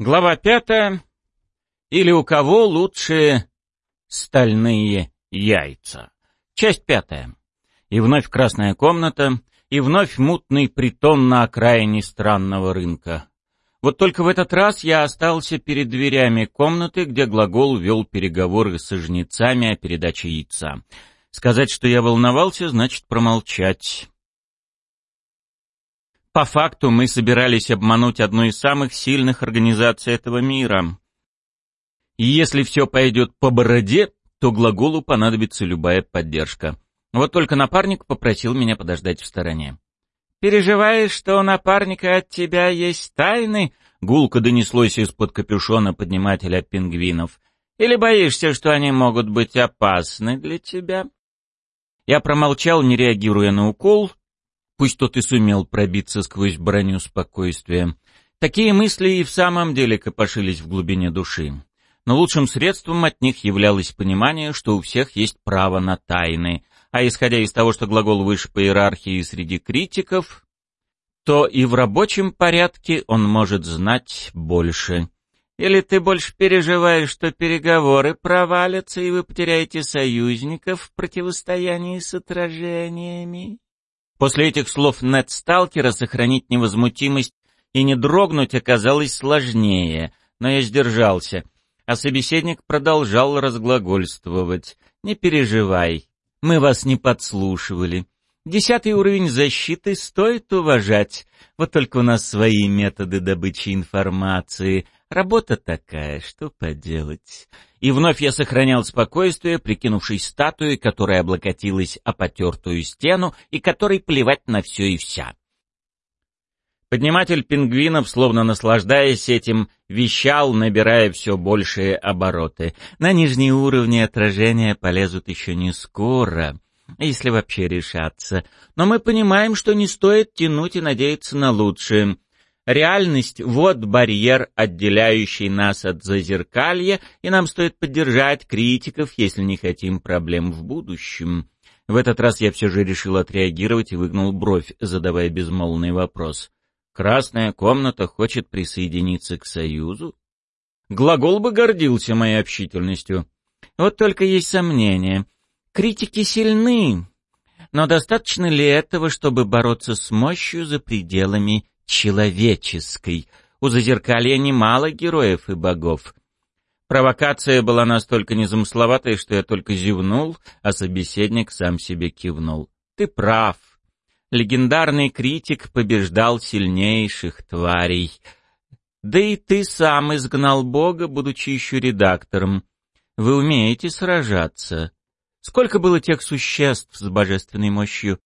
Глава пятая. Или у кого лучше стальные яйца. Часть пятая. И вновь красная комната, и вновь мутный притон на окраине странного рынка. Вот только в этот раз я остался перед дверями комнаты, где глагол вел переговоры с жнецами о передаче яйца. Сказать, что я волновался, значит промолчать. По факту мы собирались обмануть одну из самых сильных организаций этого мира. И если все пойдет по бороде, то глаголу понадобится любая поддержка. Вот только напарник попросил меня подождать в стороне. «Переживаешь, что у напарника от тебя есть тайны?» Гулко донеслось из-под капюшона поднимателя пингвинов. «Или боишься, что они могут быть опасны для тебя?» Я промолчал, не реагируя на укол, Пусть тот и сумел пробиться сквозь броню спокойствия. Такие мысли и в самом деле копошились в глубине души. Но лучшим средством от них являлось понимание, что у всех есть право на тайны, а исходя из того, что глагол выше по иерархии среди критиков, то и в рабочем порядке он может знать больше. Или ты больше переживаешь, что переговоры провалятся, и вы потеряете союзников в противостоянии с отражениями? После этих слов Нед-сталкера сохранить невозмутимость и не дрогнуть оказалось сложнее, но я сдержался, а собеседник продолжал разглагольствовать. «Не переживай, мы вас не подслушивали. Десятый уровень защиты стоит уважать, вот только у нас свои методы добычи информации, Работа такая, что поделать. И вновь я сохранял спокойствие, прикинувшись статуей, которая облокотилась о потертую стену и которой плевать на все и вся. Подниматель пингвинов, словно наслаждаясь этим, вещал, набирая все большие обороты. На нижние уровни отражения полезут еще не скоро, если вообще решаться. Но мы понимаем, что не стоит тянуть и надеяться на лучшее. Реальность — вот барьер, отделяющий нас от зазеркалья, и нам стоит поддержать критиков, если не хотим проблем в будущем. В этот раз я все же решил отреагировать и выгнул бровь, задавая безмолвный вопрос. «Красная комната хочет присоединиться к Союзу?» Глагол бы гордился моей общительностью. Вот только есть сомнения. Критики сильны, но достаточно ли этого, чтобы бороться с мощью за пределами человеческой. У зазеркалья немало героев и богов. Провокация была настолько незамысловатой, что я только зевнул, а собеседник сам себе кивнул. Ты прав. Легендарный критик побеждал сильнейших тварей. Да и ты сам изгнал бога, будучи еще редактором. Вы умеете сражаться. Сколько было тех существ с божественной мощью?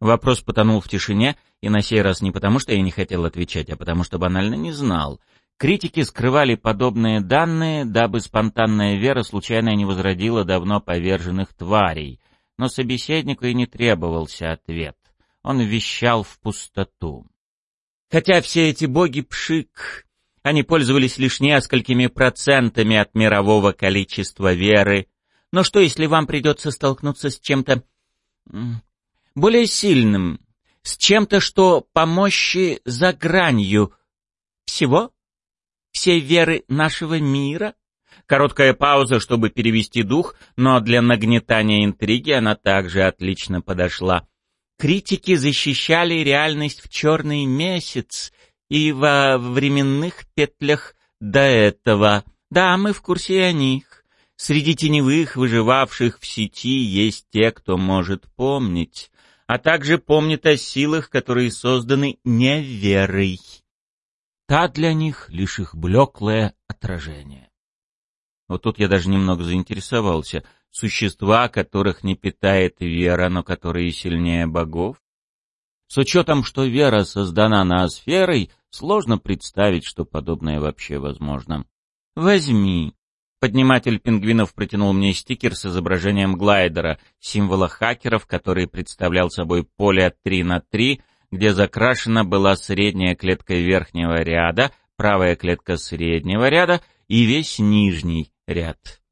Вопрос потонул в тишине, и на сей раз не потому, что я не хотел отвечать, а потому что банально не знал. Критики скрывали подобные данные, дабы спонтанная вера случайно не возродила давно поверженных тварей. Но собеседнику и не требовался ответ. Он вещал в пустоту. Хотя все эти боги пшик, они пользовались лишь несколькими процентами от мирового количества веры. Но что, если вам придется столкнуться с чем-то более сильным, с чем-то, что по мощи за гранью всего? Всей веры нашего мира? Короткая пауза, чтобы перевести дух, но для нагнетания интриги она также отлично подошла. Критики защищали реальность в черный месяц и во временных петлях до этого. Да, мы в курсе о них. Среди теневых, выживавших в сети, есть те, кто может помнить а также помнит о силах, которые созданы неверой. Та для них лишь их блеклое отражение. Вот тут я даже немного заинтересовался. Существа, которых не питает вера, но которые сильнее богов? С учетом, что вера создана ноосферой, сложно представить, что подобное вообще возможно. Возьми. Подниматель пингвинов протянул мне стикер с изображением глайдера, символа хакеров, который представлял собой поле 3 на 3, где закрашена была средняя клетка верхнего ряда, правая клетка среднего ряда и весь нижний ряд.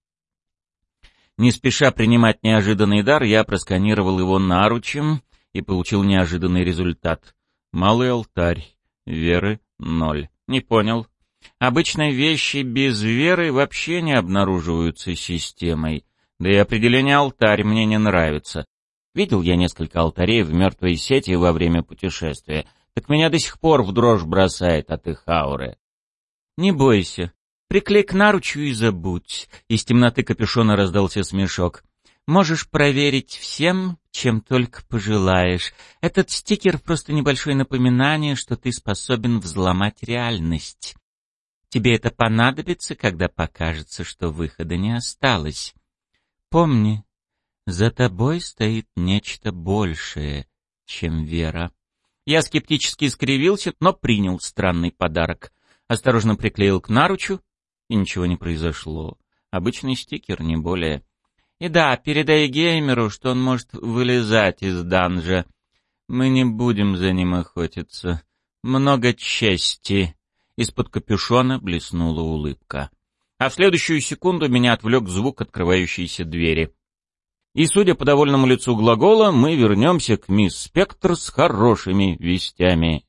Не спеша принимать неожиданный дар, я просканировал его наручем и получил неожиданный результат. Малый алтарь. Веры — ноль. Не понял. Обычно вещи без веры вообще не обнаруживаются системой. Да и определение «алтарь» мне не нравится. Видел я несколько алтарей в мертвой сети во время путешествия, так меня до сих пор в дрожь бросает от их ауры. Не бойся. Приклей к наручу и забудь. Из темноты капюшона раздался смешок. Можешь проверить всем, чем только пожелаешь. Этот стикер просто небольшое напоминание, что ты способен взломать реальность. Тебе это понадобится, когда покажется, что выхода не осталось. Помни, за тобой стоит нечто большее, чем вера. Я скептически скривился, но принял странный подарок. Осторожно приклеил к наручу, и ничего не произошло. Обычный стикер, не более. И да, передай геймеру, что он может вылезать из данжа. Мы не будем за ним охотиться. Много чести. Из-под капюшона блеснула улыбка. А в следующую секунду меня отвлек звук открывающейся двери. И, судя по довольному лицу глагола, мы вернемся к мисс Спектр с хорошими вестями.